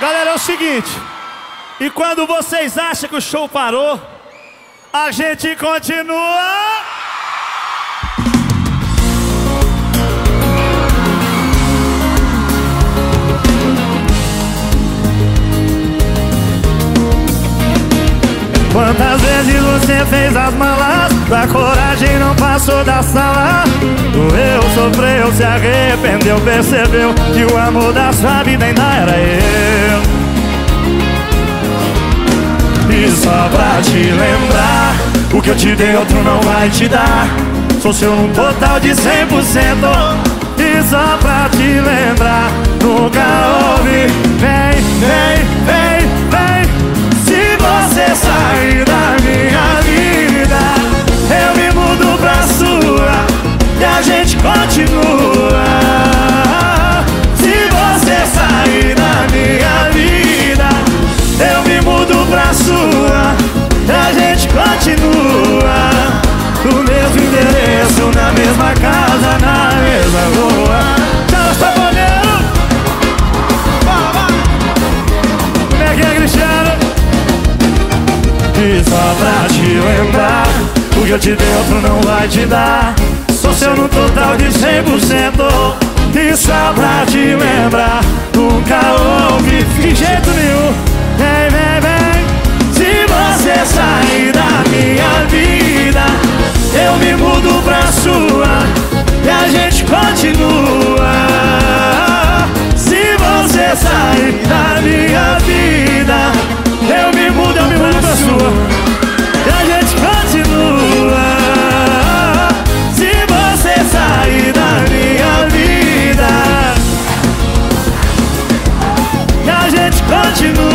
Galera, é o seguinte. E quando vocês acham que o show parou, a gente continua. Você fez as malas Da coragem não passou da sala. Doeu, sofreu, se arrependeu Percebeu que o amor da sua vida ainda era eu. E só pra te lembrar O que eu te dei outro não vai te dar. Sou seu num total de 100% E só pra te lembrar Nunca houve pra sua a gente continua. No mesmo endereço, na mesma casa, na mesma rua. Tchau, Saboneiro! Como é que é, Cristiano? E só pra te lembrar O que eu te dei outro não vai te dar. Sou seu no total de 100% E só pra te lembrar Nunca houve de jeito nenhum sua E a gente continua. Se você sair da minha vida Eu me mudo, eu me mudo pra sua e a gente continua. Se você sair da minha vida E a gente continua